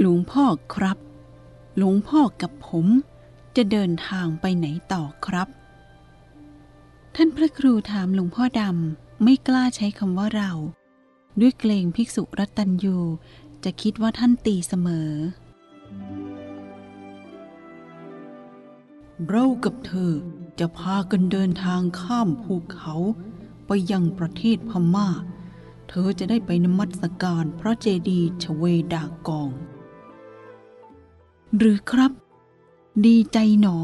หลวงพ่อครับ หลวงพ่อกับผมจะเดินทางไปไหนต่อครับ ท่านพระครูถามหลวงพ่อดำไม่กล้าใช้คำว่าเรา ด้วยเกรงภิกษุรัตัญยูจะคิดว่าท่านตีเสมอ เรากับเธอจะพากันเดินทางข้ามภูเขา ไปยังประเทศพม่า เธอจะได้ไปนมัสการพระเจดีย์ชเวดากอง หรือครับ ดีใจหนอ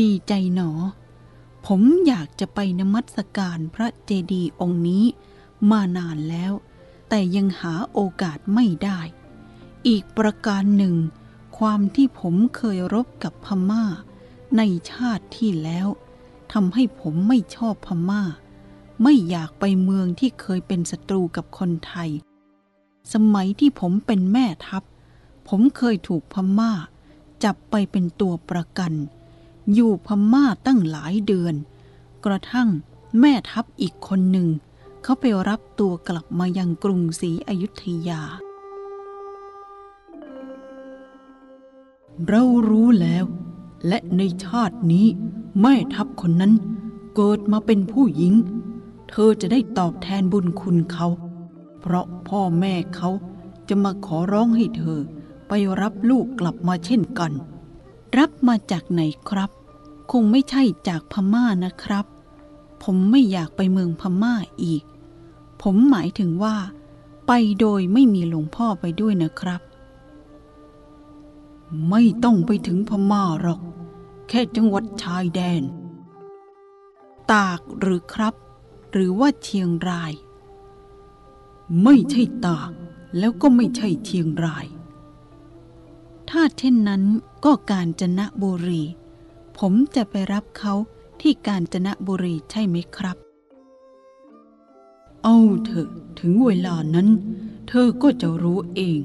ดีใจหนอ ผมอยากจะไปนมัสการพระเจดีย์องค์นี้มานานแล้ว แต่ยังหาโอกาสไม่ได้ อีกประการหนึ่ง ความที่ผมเคยรบกับพม่า ในชาติที่แล้วทำให้ผมไม่ชอบพม่า ไม่อยากไปเมืองที่เคยเป็นศัตรูกับคนไทย สมัยที่ผมเป็นแม่ทัพ ผมเคยถูกพม่า จับไปเป็นตัวประกัน อยู่พม่าตั้งหลายเดือน กระทั่งแม่ทัพอีกคนหนึ่ง เขาไปรับตัวกลับมายังกรุงศรีอยุธยา เรารู้แล้ว และในชาตินี้แม่ทัพคนนั้นเกิดมาเป็นผู้หญิง เธอจะได้ตอบแทนบุญคุณเขา เพราะพ่อแม่เขาจะมาขอร้องให้เธอ ไปรับลูกกลับมาเช่นกัน รับมาจากไหนครับ คงไม่ใช่จากพม่านะครับ ผมไม่อยากไปเมืองพม่าอีก ผมหมายถึงว่า ไปโดยไม่มีหลวงพ่อไปด้วยนะครับ ไม่ต้องไปถึงพม่าหรอก แค่จังหวัดชายแดน ตากหรือครับ หรือว่าเชียงราย ไม่ใช่ตากแล้วก็ไม่ใช่เชียงราย ถ้าเช่นนั้นก็กาญจนบุรี ผมจะไปรับเขาที่กาญจนบุรีใช่ไหมครับ เอาเถอะถึงเวลานั้น เธอก็จะรู้เอง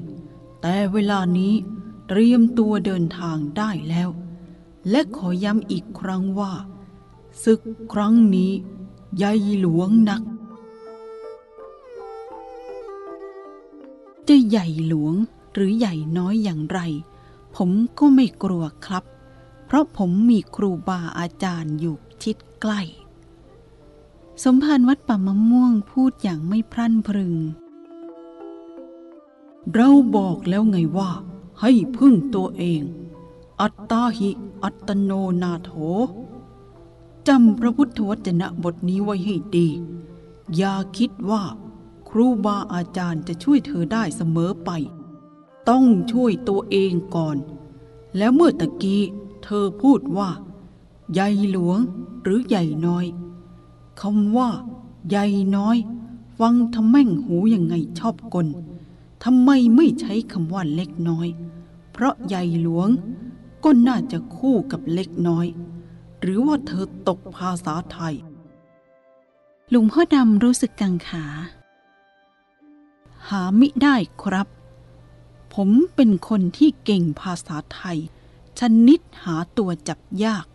แต่เวลานี้เตรียมตัวเดินทางได้แล้ว และขอย้ำอีกครั้งว่าศึกครั้งนี้ ใหญ่หลวงนัก จะใหญ่หลวงหรือใหญ่น้อยอย่างไร ผมก็ไม่กลัวครับ เพราะผมมีครูบาอาจารย์อยู่ชิดใกล้ สมภารวัดป่ามะม่วงพูดอย่างไม่พรั่นพรึง เราบอกแล้วไงว่า ให้พึ่งตัวเอง อัตตาหิ อัตโนนาโถ จำพระพุทธวจนะบทนี้ไว้ให้ดี อย่าคิดว่า ครูบาอาจารย์จะช่วยเธอได้เสมอไป ต้องช่วยตัวเองก่อน แล้วเมื่อตะกี้เธอพูดว่า ใหญ่หลวงหรือใหญ่น้อยคำว่า ใหญ่น้อย ฟังทำแม่งหูยังไงชอบกลทำไมไม่ใช้คำว่าเล็กน้อย เพราะใหญ่หลวงก็น่าจะคู่กับเล็กน้อย หรือว่าเธอตกภาษาไทย หลุงพ่อดำรู้สึกกังขา หามิได้ครับ ผมเป็นคนที่เก่งภาษาไทย ชนิดหาตัวจับยาก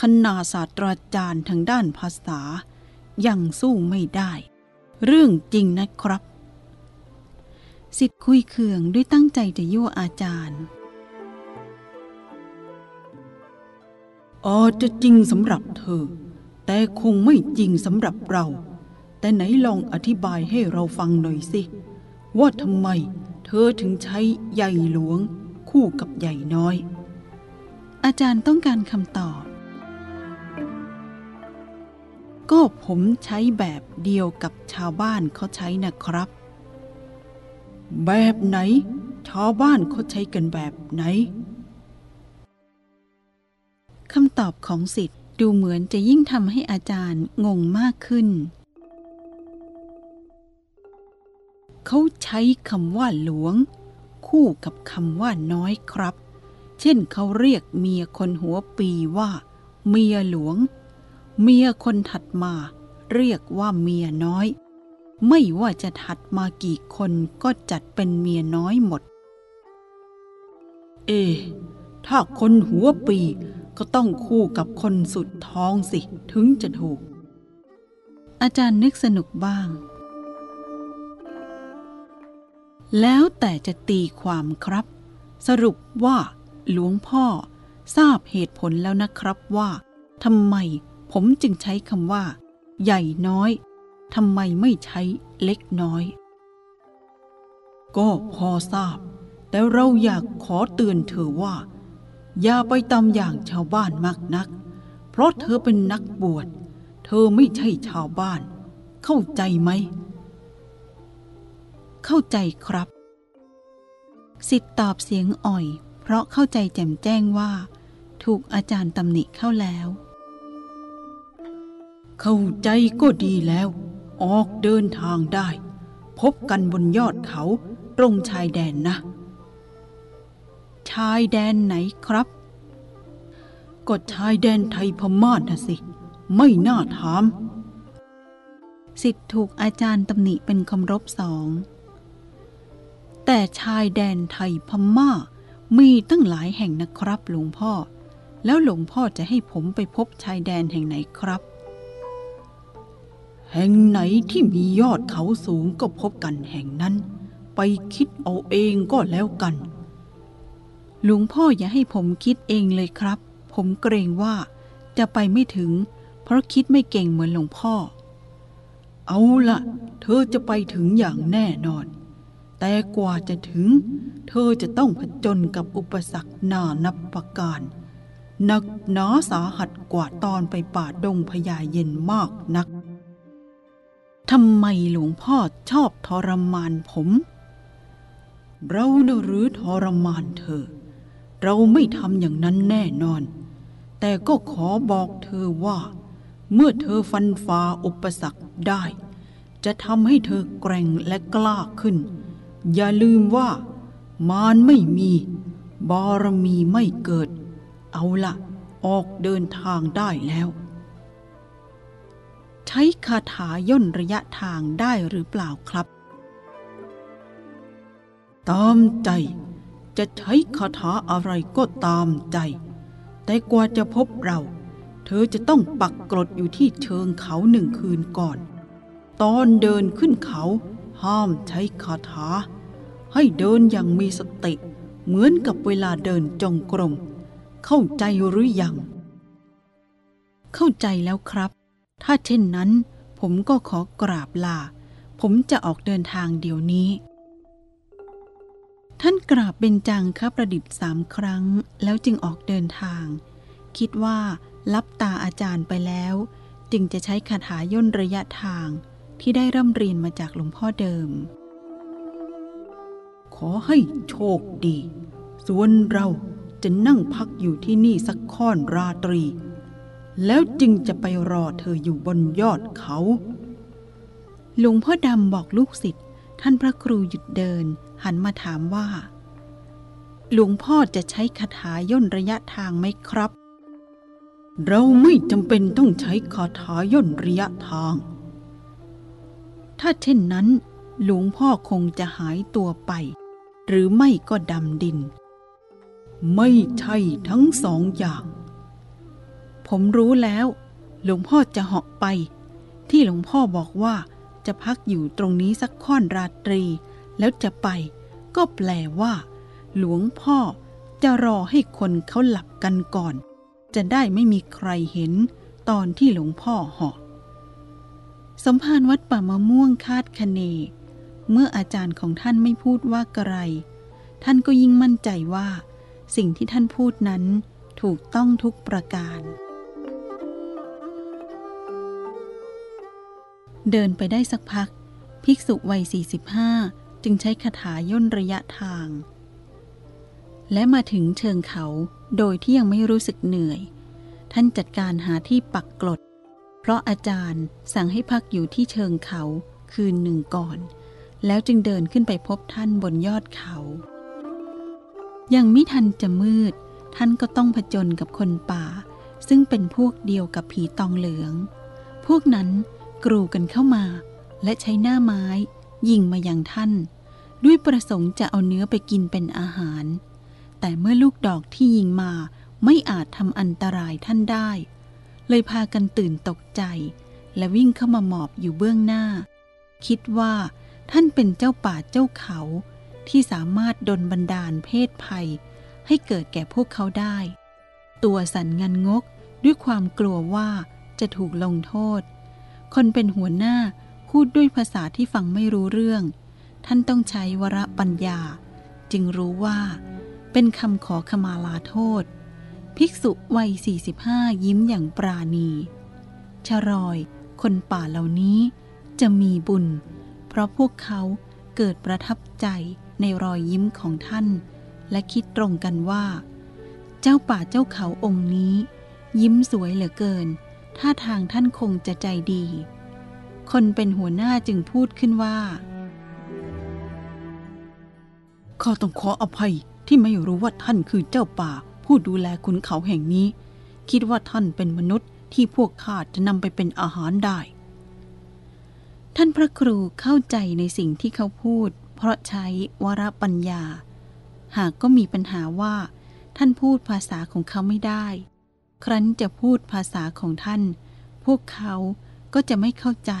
คณาศาสตราจารย์ทางด้านภาษา ยังสู้ไม่ได้ เรื่องจริงนะครับ สิทธิ์คุยเคืองด้วยตั้งใจจะยั่วอาจารย์ อาจจะจริงสำหรับเธอ แต่คงไม่จริงสำหรับเรา แต่ไหนลองอธิบายให้เราฟังหน่อยสิ ว่าทำไมเธอถึงใช้ใหญ่หลวง คู่กับใหญ่น้อย อาจารย์ต้องการคำตอบ ก็ผมใช้แบบเดียวกับชาวบ้านเขาใช้นะครับ แบบไหน ชาวบ้านเขาใช้กันแบบไหน คำตอบของสิทธิ์ดูเหมือนจะยิ่งทำให้อาจารย์งงมากขึ้น เขาใช้คำว่าหลวง คู่กับคำว่าน้อยครับ เช่นเขาเรียกเมียคนหัวปีว่า เมียหลวง เมียคนถัดมา เรียกว่าเมียน้อย ไม่ว่าจะถัดมากี่คนก็จัดเป็นเมียน้อยหมด เอ ถ้าคนหัวปี ก็ต้องคู่กับคนสุดท้องสิ ถึงจะถูกออาจารย์นึกสนุกบ้าง แล้วแต่จะตีความครับ สรุปว่า หลวงพ่อทราบเหตุผลแล้วนะครับว่าทำไมผมจึงใช้คำว่า ใหญ่น้อยทำไมไม่ใช้เล็กน้อย ก็พอทราบ แต่เราอยากขอเตือนเธอว่า อย่าไปตามอย่างชาวบ้านมากนัก เพราะเธอเป็นนักบวช เธอไม่ใช่ชาวบ้าน เข้าใจไหม เข้าใจครับ สิทธิ์ตอบเสียงอ่อย เพราะเข้าใจแจ่มแจ้งว่า ถูกอาจารย์ตำหนิเข้าแล้ว เข้าใจก็ดีแล้ว ออกเดินทางได้ พบกันบนยอดเขาตรงชายแดนนะ ชายแดนไหนครับ ก็ชายแดนไทยพม่านะสิ ไม่น่าถาม สิทธิ์ถูกอาจารย์ตำหนิเป็นคำรบสอง แต่ชายแดนไทยพม่า มีตั้งหลายแห่งนะครับหลวงพ่อ แล้วหลวงพ่อจะให้ผมไปพบชายแดนแห่งไหนครับ แห่งไหนที่มียอดเขาสูงก็พบกันแห่งนั้น ไปคิดเอาเองก็แล้วกัน หลวงพ่ออย่าให้ผมคิดเองเลยครับ ผมเกรงว่าจะไปไม่ถึง เพราะคิดไม่เก่งเหมือนหลวงพ่อ เอาละเธอจะไปถึงอย่างแน่นอน แต่กว่าจะถึง เธอจะต้องผจญกับอุปสรรคนานับประการหนักหนาสาหัสกว่าตอนไปป่าดงพญาเย็นมากนักทำไมหลวงพ่อชอบทรมานผม เราเนหรือทรมานเธอ เราไม่ทำอย่างนั้นแน่นอน แต่ก็ขอบอกเธอว่า เมื่อเธอฟันฝ่าอุปสรรคได้ จะทำให้เธอแกร่งและกล้าขึ้น อย่าลืมว่า มารไม่มี บารมีไม่เกิด เอาละออกเดินทางได้แล้ว ใช้คาถาย่นระยะทางได้หรือเปล่าครับ ตามใจ จะใช้คาถาอะไรก็ตามใจ แต่กว่าจะพบเรา เธอจะต้องปักกรดอยู่ที่เชิงเขาหนึ่งคืนก่อน ตอนเดินขึ้นเขา ห้ามใช้คาถา ให้เดินอย่างมีสติ เหมือนกับเวลาเดินจงกรม เข้าใจหรือยัง เข้าใจแล้วครับ ถ้าเช่นนั้น ผมก็ขอกราบลา ผมจะออกเดินทางเดี๋ยวนี้ ท่านกราบเบญจังคประดิษฐ์สามครั้ง แล้วจึงออกเดินทาง คิดว่ารับตาอาจารย์ไปแล้ว จึงจะใช้คาถาย่นระยะทางที่ได้ร่ำเรียนมาจากหลวงพ่อเดิม ขอให้โชคดี ส่วนเราจะนั่งพักอยู่ที่นี่สักค่อนราตรี แล้วจึงจะไปรอเธออยู่บนยอดเขา หลวงพ่อดำบอกลูกศิษย์ท่านพระครูหยุดเดิน หันมาถามว่า หลวงพ่อจะใช้คาถาย่นระยะทางไหมครับ เราไม่จำเป็นต้องใช้คาถาย่นระยะทาง ถ้าเช่นนั้น หลวงพ่อคงจะหายตัวไป หรือไม่ก็ดำดิน ไม่ใช่ทั้งสองอย่าง ผมรู้แล้ว หลวงพ่อจะเหาะไป ที่หลวงพ่อบอกว่าจะพักอยู่ตรงนี้สักค่อนราตรี แล้วจะไป ก็แปลว่า หลวงพ่อจะรอให้คนเขาหลับกันก่อน จะได้ไม่มีใครเห็นตอนที่หลวงพ่อหาะสมภารวัดป่ามะม่วงคาดคะเน เมื่ออาจารย์ของท่านไม่พูดว่าไกรท่านก็ยิ่งมั่นใจว่า สิ่งที่ท่านพูดนั้นถูกต้องทุกประการ เดินไปได้สักพัก ภิกษุวัย 45 จึงใช้คาถาย่นระยะทาง และมาถึงเชิงเขาโดยที่ยังไม่รู้สึกเหนื่อย ท่านจัดการหาที่ปักกลด เพราะอาจารย์สั่งให้พักอยู่ที่เชิงเขาคืนหนึ่งก่อน แล้วจึงเดินขึ้นไปพบท่านบนยอดเขา ยังไม่ทันจะมืด ท่านก็ต้องผจญกับคนป่า ซึ่งเป็นพวกเดียวกับผีตองเหลือง พวกนั้นกรูกันเข้ามาและใช้หน้าไม้ ยิงมาอย่างท่าน ด้วยประสงค์จะเอาเนื้อไปกินเป็นอาหาร แต่เมื่อลูกดอกที่ยิงมาไม่อาจทำอันตรายท่านได้ เลยพากันตื่นตกใจ และวิ่งเข้ามาหมอบอยู่เบื้องหน้า คิดว่าท่านเป็นเจ้าป่าเจ้าเขา ที่สามารถดลบันดาลเพศภัย ให้เกิดแก่พวกเขาได้ ตัวสันงันงกด้วยความกลัวว่าจะถูกลงโทษ คนเป็นหัวหน้า พูดด้วยภาษาที่ฟังไม่รู้เรื่อง ท่านต้องใช้วรปัญญา จึงรู้ว่า เป็นคำขอขมาลาโทษ ภิกษุวัย 45 ยิ้มอย่างปราณี ชรอยคนป่าเหล่านี้จะมีบุญ เพราะพวกเขาเกิดประทับใจในรอยยิ้มของท่าน และคิดตรงกันว่า เจ้าป่าเจ้าเขาองค์นี้ ยิ้มสวยเหลือเกิน ท่าทางท่านคงจะใจดี คนเป็นหัวหน้าจึงพูดขึ้นว่า ข้าต้องขออภัยที่ไม่รู้ว่าท่านคือเจ้าป่า ผู้ดูแลขุนเขาแห่งนี้ คิดว่าท่านเป็นมนุษย์ที่พวกข้าจะนำไปเป็นอาหารได้ ท่านพระครูเข้าใจในสิ่งที่เขาพูด เพราะใช้วรปัญญา หากก็มีปัญหาว่า ท่านพูดภาษาของเขาไม่ได้ ครั้นจะพูดภาษาของท่าน พวกเขา ก็จะไม่เข้าใจ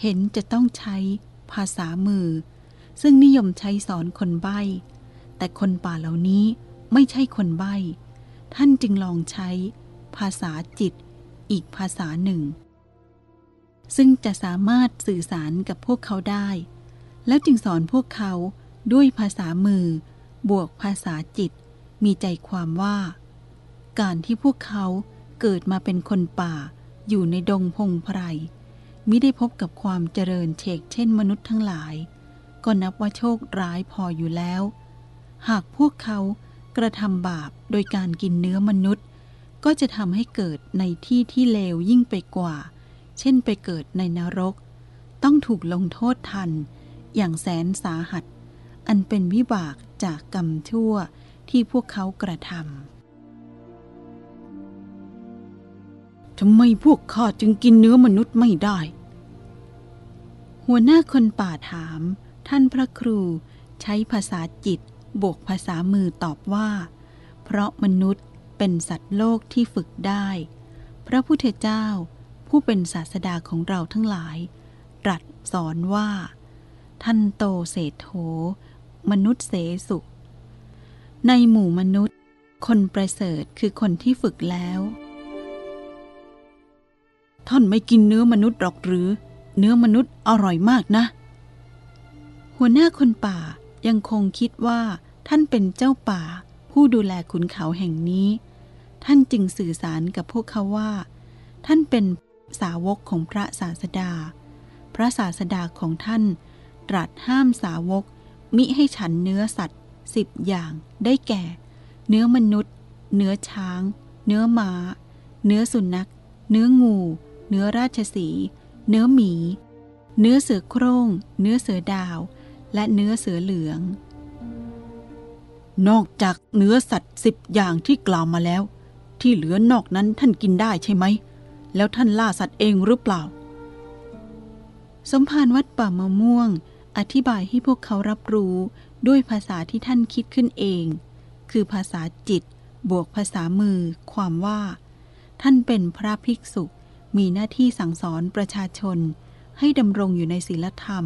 เห็นจะต้องใช้ภาษามือ ซึ่งนิยมใช้สอนคนใบ้ แต่คนป่าเหล่านี้ไม่ใช่คนใบ้ ท่านจึงลองใช้ ภาษาจิต อีกภาษาหนึ่ง ซึ่งจะสามารถสื่อสารกับพวกเขาได้ แล้วจึงสอนพวกเขาด้วยภาษามือ บวกภาษาจิต มีใจความว่า การที่พวกเขาเกิดมาเป็นคนป่า อยู่ในดงพงไพรมิได้พบกับความเจริญเฉกเช่นมนุษย์ทั้งหลาย ก็นับว่าโชคร้ายพออยู่แล้ว หากพวกเขากระทำบาปโดยการกินเนื้อมนุษย์ ก็จะทำให้เกิดในที่ที่เลวยิ่งไปกว่า เช่นไปเกิดในนรก ต้องถูกลงโทษทัน อย่างแสนสาหัส อันเป็นวิบากจากกรรมชั่วที่พวกเขากระทำ ทำไมพวกข้าจึงกินเนื้อมนุษย์ไม่ได้ หัวหน้าคนป่าถาม ท่านพระครูใช้ภาษาจิตบวกภาษามือตอบว่า เพราะมนุษย์เป็นสัตว์โลกที่ฝึกได้ พระพุทธเจ้า ผู้เป็นศาสดาของเราทั้งหลาย ตรัสสอนว่า ท่านโตเศรษโธมนุษย์เสสุ ในหมู่มนุษย์ คนประเสริฐคือคนที่ฝึกแล้ว ท่านไม่กินเนื้อมนุษย์หรอกหรือ เนื้อมนุษย์อร่อยมากนะ หัวหน้าคนป่ายังคงคิดว่า ท่านเป็นเจ้าป่า ผู้ดูแลขุนเขาแห่งนี้ ท่านจึงสื่อสารกับพวกเขาว่า ท่านเป็นสาวกของพระศาสดา พระศาสดาของท่านตรัสห้ามสาวก มิให้ฉันเนื้อสัตว์สิบอย่างได้แก่ เนื้อมนุษย์ เนื้อช้าง เนื้อม้า เนื้อสุนัข เนื้องู เนื้อราชสี เนื้อหมี เนื้อเสือโคร่ง เนื้อเสือดาว และเนื้อเสือเหลือง นอกจากเนื้อสัตว์สิบอย่างที่กล่าวมาแล้ว ที่เหลือนอกนั้นท่านกินได้ใช่ไหม แล้วท่านล่าสัตว์เองหรือเปล่า สมภารวัดป่ามะม่วง อธิบายให้พวกเขารับรู้ด้วยภาษาที่ท่านคิดขึ้นเอง คือภาษาจิตบวกภาษามือ ความว่า ท่านเป็นพระภิกษุ มีหน้าที่สั่งสอนประชาชน ให้ดำรงอยู่ในศีลธรรม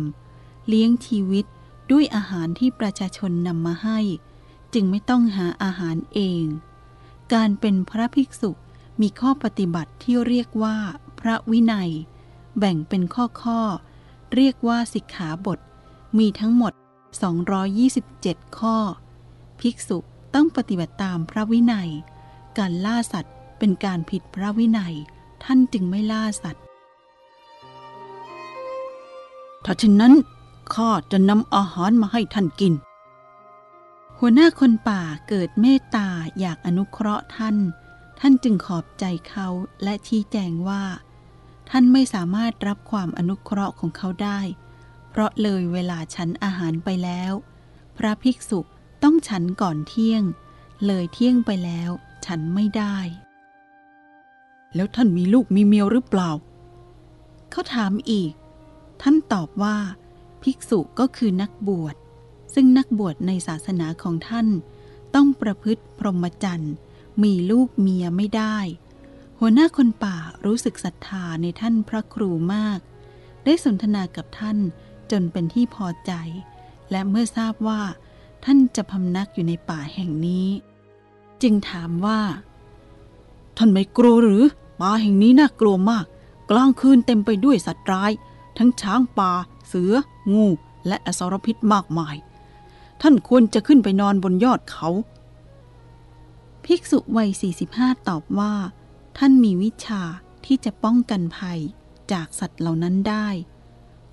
เลี้ยงชีวิตด้วยอาหารที่ประชาชนนำมาให้ จึงไม่ต้องหาอาหารเอง การเป็นพระภิกษุมีข้อปฏิบัติที่เรียกว่า พระวินัย แบ่งเป็นข้อข้อ เรียกว่าสิกขาบท มีทั้งหมด 227 ข้อ ภิกษุต้องปฏิบัติตามพระวินัย การล่าสัตว์เป็นการผิดพระวินัย ท่านจึงไม่ล่าสัตว์ ถ้าเช่นนั้นข้าจะนำอาหารมาให้ท่านกิน หัวหน้าคนป่าเกิดเมตตาอยากอนุเคราะห์ท่าน ท่านจึงขอบใจเขาและชี้แจงว่า ท่านไม่สามารถรับความอนุเคราะห์ของเขาได้ เพราะเลยเวลาฉันอาหารไปแล้ว พระภิกษุต้องฉันก่อนเที่ยง เลยเที่ยงไปแล้วฉันไม่ได้ แล้วท่านมีลูกมีเมียหรือเปล่า เขาถามอีก ท่านตอบว่า ภิกษุก็คือนักบวช ซึ่งนักบวชในศาสนาของท่าน ต้องประพฤติพรหมจรรย์ มีลูกเมียไม่ได้ หัวหน้าคนป่ารู้สึกศรัทธาในท่านพระครูมาก ได้สนทนากับท่านจนเป็นที่พอใจ และเมื่อทราบว่า ท่านจะพำนักอยู่ในป่าแห่งนี้ จึงถามว่า ท่านไม่กลัวหรือ ป่าแห่งนี้น่ากลัวมาก กลางคืนเต็มไปด้วยสัตว์ร้าย ทั้งช้างป่า เสือ งู และอสรพิษมากมาย ท่านควรจะขึ้นไปนอนบนยอดเขา ภิกษุวัย 45 ตอบว่า ท่านมีวิชาที่จะป้องกันภัยจากสัตว์เหล่านั้นได้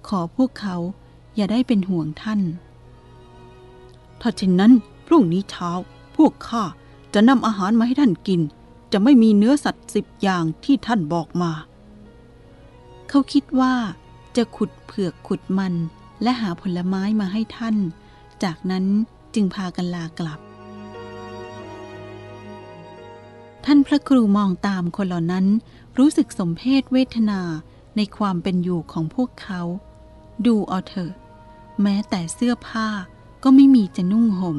ขอพวกเขาอย่าได้เป็นห่วงท่าน ถ้าเช่นนั้นพรุ่งนี้เช้า พวกข้าจะนำอาหารมาให้ท่านกิน จะไม่มีเนื้อสัตว์สิบอย่างที่ท่านบอกมา เขาคิดว่า จะขุดเผือกขุดมันและหาผลไม้มาให้ท่าน จากนั้นจึงพากันลากลับ ท่านพระครูมองตามคนเหล่านั้น รู้สึกสมเพศเวทนาในความเป็นอยู่ของพวกเขา ดูเอาเถอะ แม้แต่เสื้อผ้าก็ไม่มีจะนุ่งหม่ม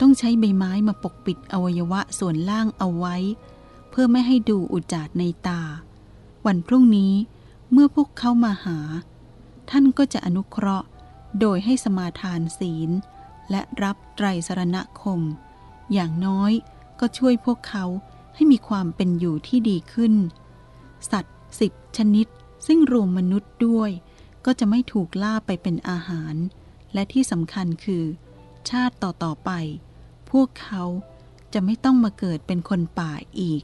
ต้องใช้ใบไม้มาปกปิดอวัยวะส่วนล่างเอาไว้ เพื่อไม่ให้ดูอุจจาดในตา วันพรุ่งนี้เมื่อพวกเขามาหา ท่านก็จะอนุเคราะห์โดยให้สมาทานศีล และรับไตรสรณคม อย่างน้อยก็ช่วยพวกเขาให้มีความเป็นอยู่ที่ดีขึ้น สัตว์สิบชนิด ซึ่งรวมมนุษย์ด้วย ก็จะไม่ถูกล่าไปเป็นอาหาร และที่สำคัญคือ ชาติต่อๆไป พวกเขาจะไม่ต้องมาเกิดเป็นคนป่าอีก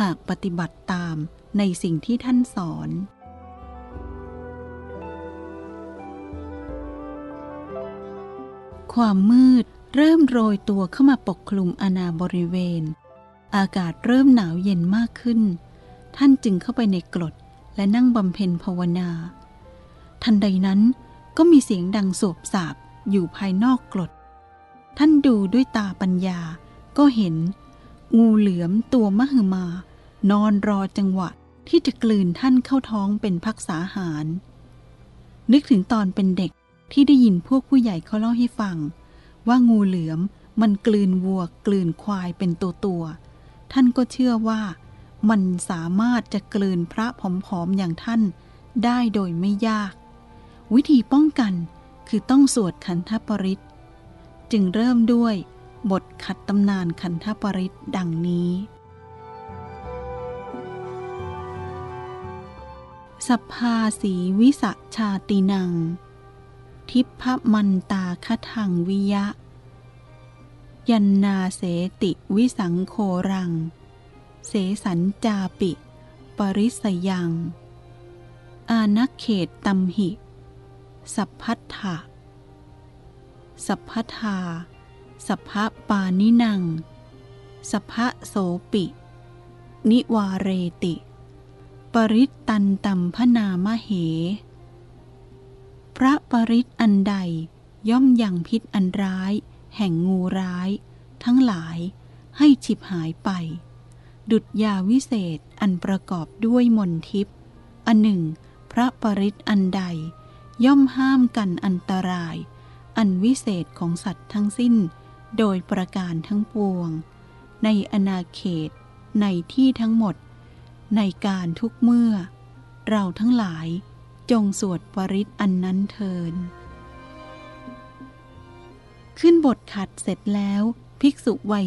หากปฏิบัติตามในสิ่งที่ท่านสอน ความมืดเริ่มโรยตัวเข้ามาปกคลุมอาณาบริเวณ อากาศเริ่มหนาวเย็นมากขึ้น ท่านจึงเข้าไปในกรดและนั่งบำเพ็ญภาวนา ทันใดนั้นก็มีเสียงดังโสบสาบอยู่ภายนอกกรด ท่านดูด้วยตาปัญญาก็เห็น งูเหลือมตัวมหึมา นอนรอจังหวะที่จะกลืนท่านเข้าท้องเป็นพักษาหาร นึกถึงตอนเป็นเด็กที่ได้ยินพวกผู้ใหญ่เขาเล่าให้ฟัง ว่างูเหลือมมันกลืนวัวกลืนควายเป็นตัวตัว ท่านก็เชื่อว่า มันสามารถจะกลืนพระผอมๆอย่างท่านได้โดยไม่ยาก วิธีป้องกันคือต้องสวดขันธปริตจึงเริ่มด้วย บทขัดตำนานขันธปริตดังนี้ สัพพาสีวิสชาตินัง ทิพมันตาคทังวิยะ ยันนาเสติวิสังโครัง เสสัญจาปิ ปริสยัง อานักเขตตัมหิ สัพพัทธะสัพพทา สัพพปานินัง สัพพโสปิ นิวาเรติ ปริตตันตัมพนามเห พระปริตอันใดย่อมยังพิษอันร้าย แห่งงูร้าย ทั้งหลายให้ฉิบหายไป ดุจยาวิเศษอันประกอบด้วยมนทิพย์อันหนึ่ง พระปริตอันใด ย่อมห้ามกันอันตราย อันวิเศษของสัตว์ทั้งสิ้น โดยประการทั้งปวง ในอนาเขต ในที่ทั้งหมด ในการทุกเมื่อ เราทั้งหลายจงสวดปริตอันนั้นเทิน ขึ้นบทขัดเสร็จแล้ว ภิกษุวัย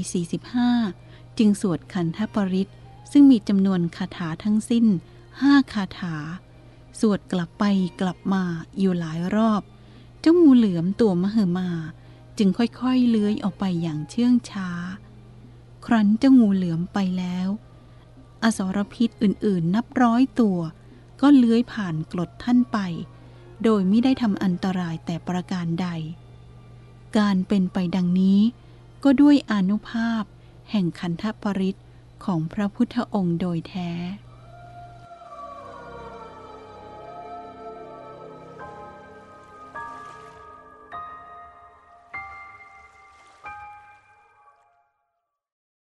45 จึงสวดขันธปริตซึ่งมีจำนวนคาถาทั้งสิ้นห้าคาถา สวดกลับไปกลับมาอยู่หลายรอบ เจ้างูเหลือมตัวมหึมา จึงค่อยๆเลื้อยออกไปอย่างเชื่องช้า ครั้นเจ้างูเหลือมไปแล้ว อสรพิษอื่นๆ นับร้อยตัว ก็เลื้อยผ่านกรดท่านไป โดยไม่ได้ทำอันตรายแต่ประการใด การเป็นไปดังนี้ ก็ด้วยอนุภาพ แห่งขันธปริตของพระพุทธองค์โดยแท้